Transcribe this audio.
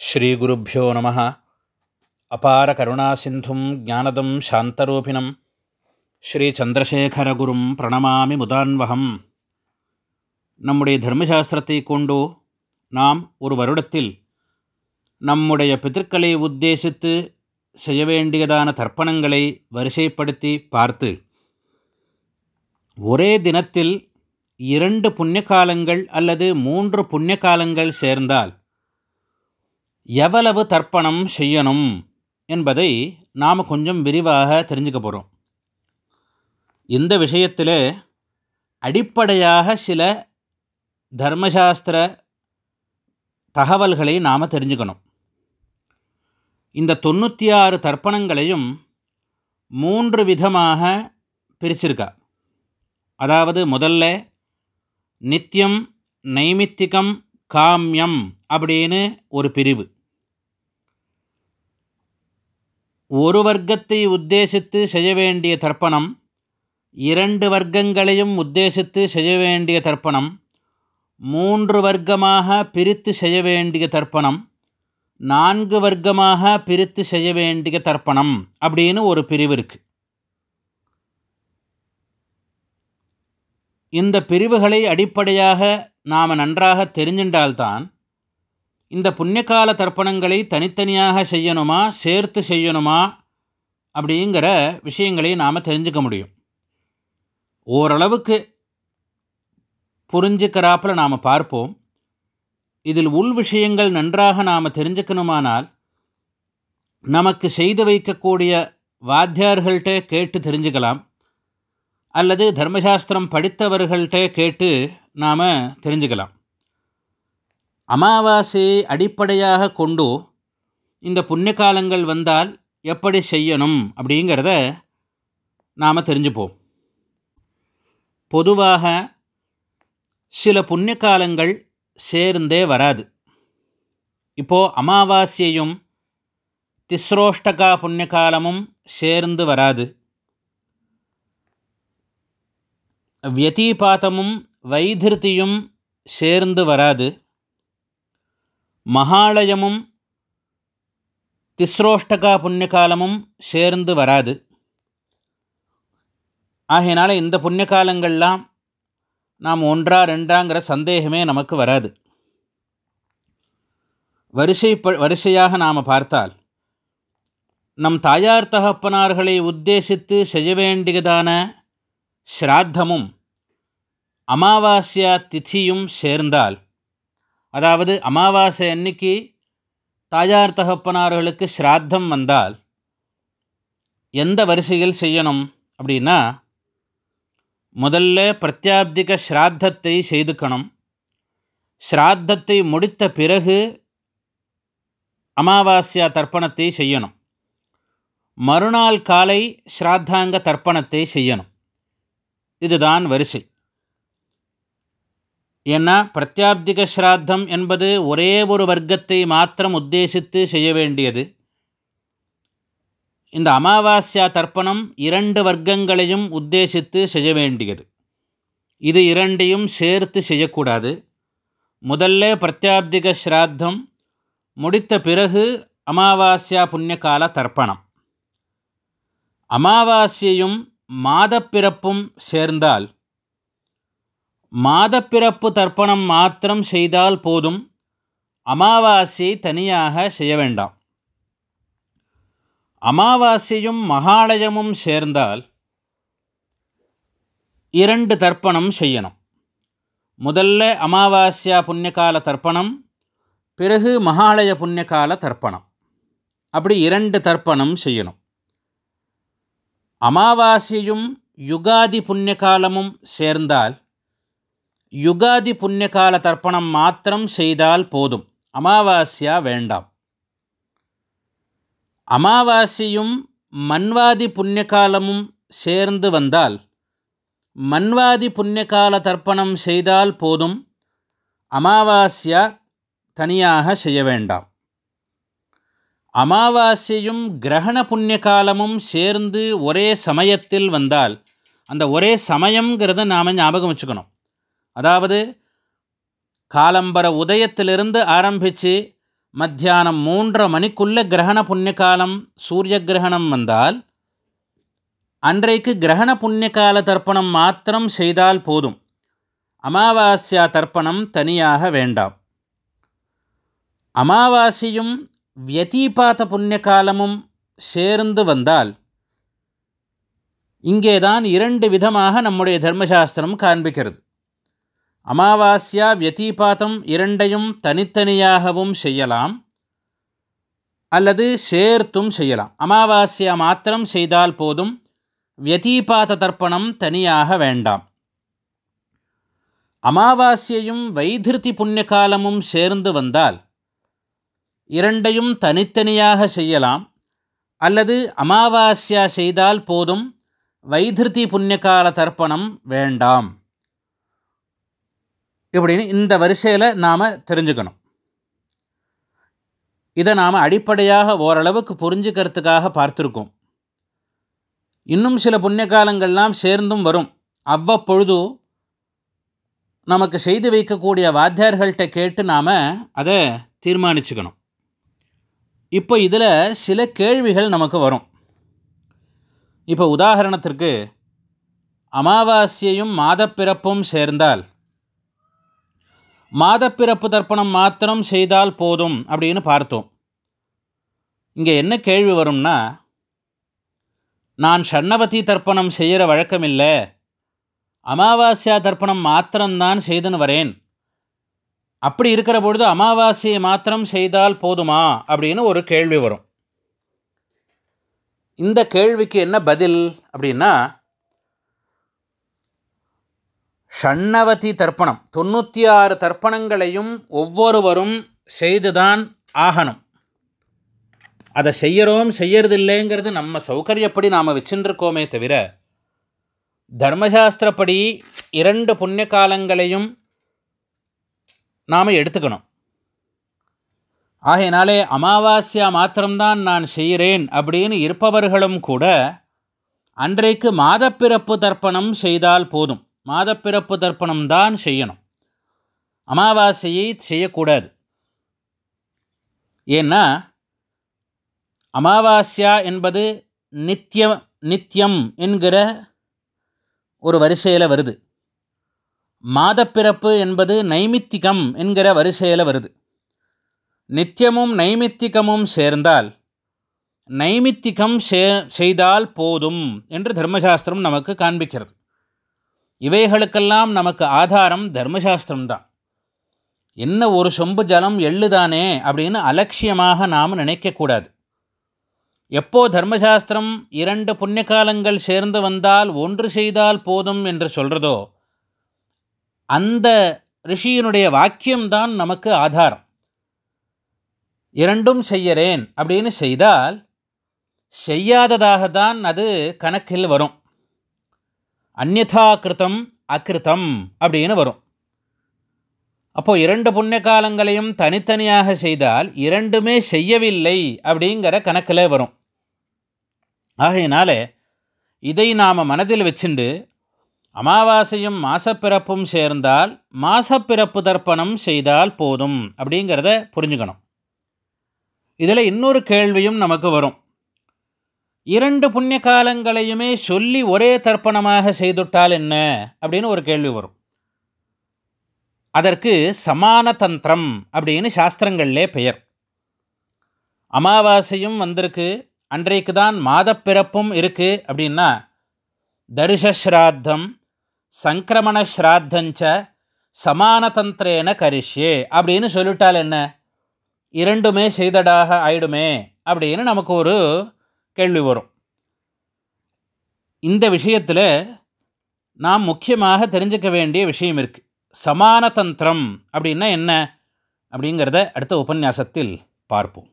ஸ்ரீகுருப்போ நம. அபார கருணாசிந்தும் ஜானதம் சாந்தரூபிணம். ஸ்ரீச்சந்திரசேகரகுரும் பிரணமாமி முதான்வகம். நம்முடைய தர்மசாஸ்திரத்தை கொண்டு நாம் ஒரு வருடத்தில் நம்முடைய பிதற்களை உத்தேசித்து செய்ய வேண்டியதான தர்ப்பணங்களை வரிசைப்படுத்தி பார்த்து ஒரே தினத்தில் இரண்டு புண்ணிய காலங்கள் அல்லது மூன்று புண்ணிய காலங்கள் சேர்ந்தால் எவ்வளவு தர்ப்பணம் செய்யணும் என்பதை நாம் கொஞ்சம் விரிவாக தெரிஞ்சுக்க போகிறோம் இந்த விஷயத்தில் அடிப்படையாக சில தர்மசாஸ்திர தகவல்களை நாம் தெரிஞ்சுக்கணும். இந்த தொண்ணூற்றி ஆறு தர்ப்பணங்களையும் மூன்று விதமாக பிரிச்சிருக்கா. அதாவது முதல்ல நித்தியம் நைமித்திகம் காமியம் அப்படின்னு ஒரு பிரிவு. ஒரு வர்க்கத்தை உத்தேசித்து செய்ய வேண்டிய தர்ப்பணம் இரண்டு வர்க்கங்களையும் உத்தேசித்து செய்ய வேண்டிய தர்ப்பணம் மூன்று வர்க்கமாக பிரித்து செய்ய வேண்டிய தர்ப்பணம் நான்கு வர்க்கமாக பிரித்து செய்ய வேண்டிய தர்ப்பணம் அப்படின்னு ஒரு பிரிவு இருக்குது இந்த பிரிவுகளை அடிப்படையாக நாம் நன்றாக தெரிஞ்சின்றால்தான் இந்த புண்ணியகால தர்ப்பணங்களை தனித்தனியாக செய்யணுமா சேர்த்து செய்யணுமா அப்படிங்கிற விஷயங்களை நாம் தெரிஞ்சுக்க முடியும். ஓரளவுக்கு புரிஞ்சுக்கிறாப்பில் நாம் பார்ப்போம். இதில் உள் விஷயங்கள் நன்றாக நாம் தெரிஞ்சுக்கணுமானால் நமக்கு செய்து வைக்கக்கூடிய வாத்தியார்கள்ட்டே கேட்டு தெரிஞ்சுக்கலாம். அல்லது தர்மசாஸ்திரம் படித்தவர்கள்ட்டே கேட்டு நாம் தெரிஞ்சுக்கலாம். அமாவாசையை அடிப்படையாக கொண்டு இந்த புண்ணிய காலங்கள் வந்தால் எப்படி செய்யணும் அப்படிங்கிறத நாம் தெரிஞ்சுப்போம். பொதுவாக சில புண்ணிய காலங்கள் சேர்ந்தே வராது. இப்போது அமாவாசையும் திஸ்ரோஷ்டகா புண்ணிய காலமும் சேர்ந்து வராது. வியதீபாத்தமும் வைதிருத்தியும் சேர்ந்து வராது. மகாலயமும் திஸ்ரோஷ்டகா புண்ணியகாலமும் சேர்ந்து வராது. ஆகையினால் இந்த புண்ணியகாலங்கள்லாம் நாம் ஒன்றா ரெண்டாங்கிற சந்தேகமே நமக்கு வராது. வரிசை ப வரிசையாக நாம் பார்த்தால் நம் தாயார் தகப்பனார்களை உத்தேசித்து செய்ய வேண்டியதான ஸ்ராத்தமும் அமாவாஸ்யா திதியும் சேர்ந்தால் அதாவது அமாவாசை அன்னைக்கு தாயார் தகப்பனார்களுக்கு ஸ்ராத்தம் வந்தால் எந்த வரிசையில் செய்யணும் அப்படின்னா முதல்ல பிரத்யாப்திக ஸ்ராத்தத்தை செய்துக்கணும். ஸ்ராத்தத்தை முடித்த பிறகு அமாவாஸ்யா தர்ப்பணத்தை செய்யணும். மறுநாள் காலை ஸ்ராத்தாங்க தர்ப்பணத்தை செய்யணும். இதுதான் வரிசை. ஏன்னா பிரத்யாப்திக ஸ்ராத்தம் என்பது ஒரே ஒரு வர்க்கத்தை மாத்திரம் உத்தேசித்து செய்ய வேண்டியது. இந்த அமாவாஸ்யா தர்ப்பணம் இரண்டு வர்க்கங்களையும் உத்தேசித்து செய்ய வேண்டியது. இது இரண்டையும் சேர்த்து செய்யக்கூடாது. முதல்ல பிரத்யாப்திக ஸ்ராத்தம் முடித்த பிறகு அமாவாஸ்யா புண்ணியகால தர்ப்பணம். அமாவாஸ்யையும் மாதப்பிறப்பும் சேர்ந்தால் மாதப்பிறப்பு தர்ப்பணம் மாத்திரம் செய்தால் போதும். அமாவாசையை தனியாக செய்ய வேண்டாம். அமாவாசையும் மகாலயமும் சேர்ந்தால் இரண்டு தர்ப்பணம் செய்யணும். முதல்ல அமாவாஸ்யா புண்ணியகால தர்ப்பணம் பிறகு மகாலய புண்ணியகால தர்ப்பணம். அப்படி இரண்டு தர்ப்பணம் செய்யணும். அமாவாசையும் யுகாதி புண்ணியகாலமும் சேர்ந்தால் யுகாதி புண்ணியகால தர்ப்பணம் மாத்திரம் செய்தால் போதும். அமாவாஸ்யா வேண்டாம். அமாவாசையும் மன்வாதி புண்ணியகாலமும் சேர்ந்து வந்தால் மன்வாதி புண்ணியகால தர்ப்பணம் செய்தால் போதும். அமாவாஸ்யா தனியாக செய்ய வேண்டாம். அமாவாசையும் கிரகண புண்ணியகாலமும் சேர்ந்து ஒரே சமயத்தில் வந்தால் அந்த ஒரே சமயங்கிறத நாம் ஞாபகம் வச்சுக்கணும். அதாவது காலம்பர உதயத்திலிருந்து ஆரம்பித்து மத்தியானம் மூன்றரை மணிக்குள்ளே கிரகண புண்ணிய காலம் சூரிய கிரகணம் வந்தால் அன்றைக்கு கிரகண புண்ணிய கால தர்ப்பணம் மாத்திரம் செய்தால் போதும். அமாவாஸ்யா தர்ப்பணம் தனியாக வேண்டாம். அமாவாசையும் வியதீபாத புண்ணிய காலமும் சேர்ந்து வந்தால் இங்கேதான் இரண்டு விதமாக நம்முடைய தர்மசாஸ்திரம் காண்பிக்கிறது. அமாவாஸ்யா வியதீபாதம் இரண்டையும் தனித்தனியாகவும் செய்யலாம் அல்லது சேர்த்தும் செய்யலாம். அமாவாஸ்யா மாத்திரம் செய்தால் போதும். வியதீபாத தர்ப்பணம் தனியாக வேண்டாம். அமாவாஸ்யையும் வைத்திருத்தி புண்ணிய காலமும் சேர்ந்து வந்தால் இரண்டையும் தனித்தனியாக செய்யலாம். அல்லது அமாவாஸ்யா செய்தால் போதும். வைதிருதி புண்ணியகால தர்ப்பணம் வேண்டாம். இப்படின்னு இந்த வரிசையில் நாம் தெரிஞ்சுக்கணும். இதை நாம் அடிப்படையாக ஓரளவுக்கு புரிஞ்சுக்கிறதுக்காக பார்த்துருக்கோம். இன்னும் சில புண்ணிய காலங்கள்லாம் சேர்ந்தும் வரும். அவ்வப்பொழுது நமக்கு செய்து வைக்கக்கூடிய வாத்தியார்கள்ட்ட கேட்டு நாம் அதை தீர்மானிச்சுக்கணும். இப்போ இதில் சில கேள்விகள் நமக்கு வரும். இப்போ உதாரணத்திற்கு அமாவாசையும் மாதப்பிறப்பும் சேர்ந்தால் மாதப்பிறப்பு தர்ப்பணம் மாத்திரம் செய்தால் போதும் அப்படின்னு பார்த்தோம். இங்கே என்ன கேள்வி வரும்னா நான் ஷண்ணவதி தர்ப்பணம் செய்கிற வழக்கம் இல்லை அமாவாஸ்யா தர்ப்பணம் மாத்திரம்தான் செய்துன்னு வரேன். அப்படி இருக்கிற பொழுது அமாவாசையை மாத்திரம் செய்தால் போதுமா அப்படின்னு ஒரு கேள்வி வரும். இந்த கேள்விக்கு என்ன பதில் அப்படின்னா ஷண்ணவதி தர்ப்பணம். தொண்ணூற்றி ஆறு தர்ப்பணங்களையும் ஒவ்வொருவரும் செய்துதான் ஆகணும். அதை செய்கிறோம் செய்யறதில்லைங்கிறது நம்ம சௌகரியப்படி நாம் வச்சுருக்கோமே தவிர தர்மசாஸ்திரப்படி இரண்டு புண்ணிய காலங்களையும் நாம் எடுத்துக்கணும். ஆகையினாலே அமாவாஸ்யா மாத்திரம்தான் நான் செய்கிறேன் அப்படின்னு இருப்பவர்களும் கூட அன்றைக்கு மாதப்பிறப்பு தர்ப்பணம் செய்தால் போதும். மாதப்பிறப்பு தர்ப்பணம் தான் செய்யணும். அமாவாசையை செய்யக்கூடாது. ஏன்னா அமாவாஸ்யா என்பது நித்திய நித்தியம் என்கிற ஒரு வரிசையில் வருது. மாதப்பிறப்பு என்பது நைமித்திகம் என்கிற வரிசையில் வருது. நித்தியமும் நைமித்திகமும் சேர்ந்தால் நைமித்திகம் சே செய்தால் போதும் என்று தர்மசாஸ்திரம் நமக்கு காண்பிக்கிறது. இவைகளுக்கெல்லாம் நமக்கு ஆதாரம் தர்மசாஸ்திரம்தான். என்ன ஒரு சொம்பு ஜலம் எள்ளுதானே அப்படின்னு அலட்சியமாக நாம் நினைக்கக்கூடாது. எப்போ தர்மசாஸ்திரம் இரண்டு புண்ணியகாலங்கள் சேர்ந்து வந்தால் ஒன்று செய்தால் போதும் என்று சொல்கிறதோ அந்த ரிஷியினுடைய வாக்கியம்தான் நமக்கு ஆதாரம். இரண்டும் செய்யறேன் அப்படின்னு செய்தால் செய்யாததாக தான் அது கணக்கில் வரும். அந்நதா கிருத்தம் அக்கிருத்தம் அப்படின்னு வரும். அப்போது இரண்டு புண்ணிய காலங்களையும் தனித்தனியாக செய்தால் இரண்டுமே செய்யவில்லை அப்படிங்கிற கணக்கில் வரும். ஆகையினால இதை நாம் மனதில் வச்சுண்டு அமாவாசையும் மாசப்பிறப்பும் சேர்ந்தால் மாசப்பிறப்பு தர்ப்பணம் செய்தால் போதும் அப்படிங்கிறத புரிஞ்சுக்கணும். இதில் இன்னொரு கேள்வியும் நமக்கு வரும். இரண்டு புண்ணிய காலங்களையுமே சொல்லி ஒரே தர்ப்பணமாக செய்துட்டால் என்ன? அப்படின்னு ஒரு கேள்வி வரும். அதற்கு சமான தந்திரம் அப்படின்னு சாஸ்திரங்களிலே பெயர். அமாவாசையும் வந்திருக்கு. அன்றைக்கு தான் மாதப்பிறப்பும் இருக்குது அப்படின்னா தரிசஸ்ராத்தம் சங்கிரமண ஸ்ராத்தஞ்ச சமானதந்திரேன கரிஷ்யே அப்படின்னு சொல்லிட்டால் என்ன? இரண்டுமே செய்தடாக ஆயிடுமே அப்படின்னு நமக்கு ஒரு கேள்வி வரும். இந்த விஷயத்தில் நாம் முக்கியமாக தெரிஞ்சுக்க வேண்டிய விஷயம் இருக்குது சமானதந்திரம் அப்படின்னா என்ன? அப்படிங்கிறத அடுத்த உபன்யாசத்தில் பார்ப்போம்.